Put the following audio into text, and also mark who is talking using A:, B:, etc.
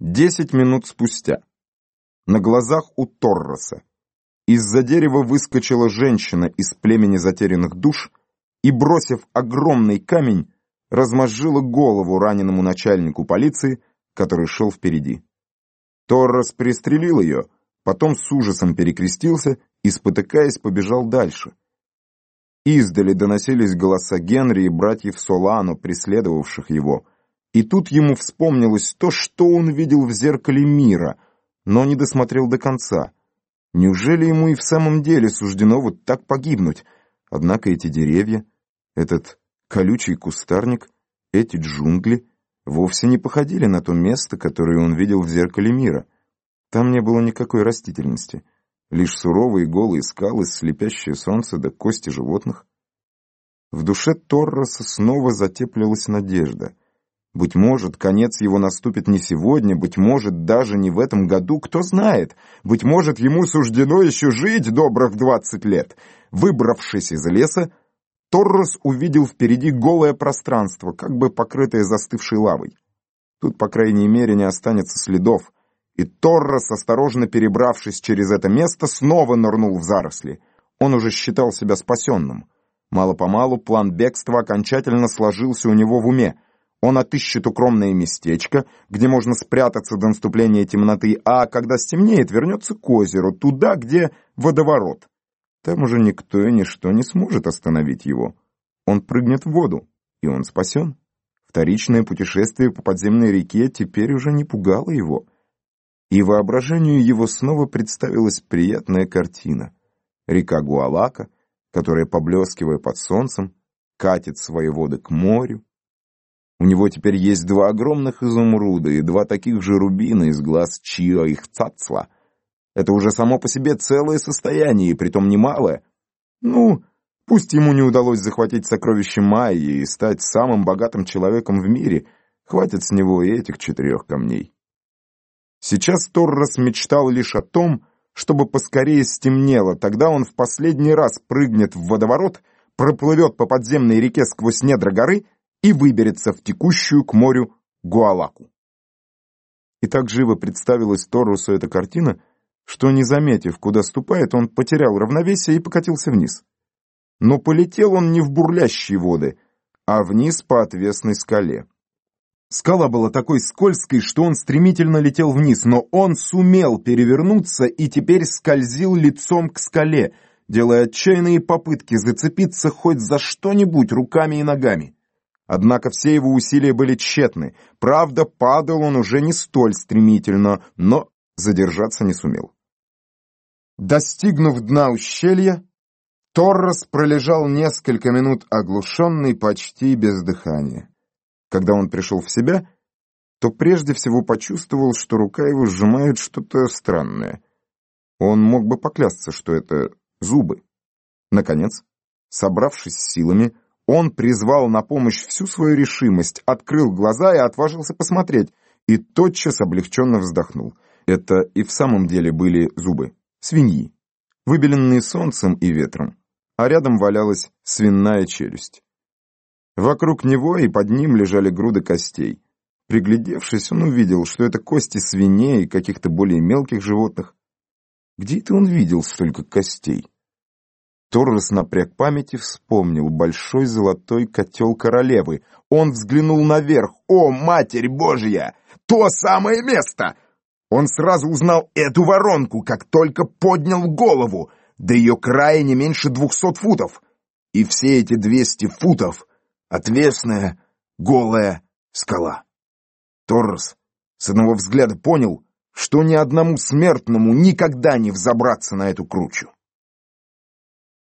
A: Десять минут спустя. На глазах у Торроса из-за дерева выскочила женщина из племени затерянных душ и, бросив огромный камень, размозжила голову раненому начальнику полиции, который шел впереди. Торрос пристрелил ее, потом с ужасом перекрестился и, спотыкаясь, побежал дальше. Издали доносились голоса Генри и братьев Солано, преследовавших его — и тут ему вспомнилось то, что он видел в зеркале мира, но не досмотрел до конца. Неужели ему и в самом деле суждено вот так погибнуть? Однако эти деревья, этот колючий кустарник, эти джунгли вовсе не походили на то место, которое он видел в зеркале мира. Там не было никакой растительности, лишь суровые голые скалы, слепящее солнце да кости животных. В душе Торроса снова затеплилась надежда — быть может, конец его наступит не сегодня, быть может, даже не в этом году, кто знает. Быть может, ему суждено еще жить добрых двадцать лет. Выбравшись из леса, Торрос увидел впереди голое пространство, как бы покрытое застывшей лавой. Тут, по крайней мере, не останется следов. И Торрос, осторожно перебравшись через это место, снова нырнул в заросли. Он уже считал себя спасенным. Мало-помалу план бегства окончательно сложился у него в уме — он отыщет укромное местечко, где можно спрятаться до наступления темноты, а когда стемнеет, вернется к озеру, туда, где водоворот. Там уже никто и ничто не сможет остановить его. Он прыгнет в воду, и он спасен. Вторичное путешествие по подземной реке теперь уже не пугало его. И воображению его снова представилась приятная картина. Река Гуалака, которая, поблескивая под солнцем, катит свои воды к морю, у него теперь есть два огромных изумруда и два таких же рубина из глаз Чио их цацла. Это уже само по себе целое состояние, и притом немалое. Ну, пусть ему не удалось захватить сокровища Майи и стать самым богатым человеком в мире, хватит с него и этих четырех камней. Сейчас Торрос мечтал лишь о том, чтобы поскорее стемнело, тогда он в последний раз прыгнет в водоворот, проплывет по подземной реке сквозь недра горы и выберется в текущую к морю Гуалаку. И так живо представилась Торусу эта картина, что, не заметив, куда ступает, он потерял равновесие и покатился вниз. Но полетел он не в бурлящие воды, а вниз по отвесной скале. Скала была такой скользкой, что он стремительно летел вниз, но он сумел перевернуться и теперь скользил лицом к скале, делая отчаянные попытки зацепиться хоть за что-нибудь руками и ногами. Однако все его усилия были тщетны. Правда, падал он уже не столь стремительно, но задержаться не сумел. Достигнув дна ущелья, Торрес пролежал несколько минут оглушенный, почти без дыхания. Когда он пришел в себя, то прежде всего почувствовал, что рука его сжимает что-то странное. Он мог бы поклясться, что это зубы. Наконец, собравшись с силами, он призвал на помощь всю свою решимость, открыл глаза и отважился посмотреть, и тотчас облегченно вздохнул. Это и в самом деле были зубы. Свиньи, выбеленные солнцем и ветром, а рядом валялась свиная челюсть. Вокруг него и под ним лежали груды костей. Приглядевшись, он увидел, что это кости свиней и каких-то более мелких животных. Где это он видел столько костей? Торрес напряг памяти, вспомнил большой золотой котел королевы. Он взглянул наверх. «О, Матерь Божья! То самое место!» Он сразу узнал эту воронку, как только поднял голову. До ее края не меньше двухсот футов. И все эти двести футов — отвесная, голая скала. Торрес с одного взгляда понял, что ни одному смертному никогда не взобраться на эту кручу.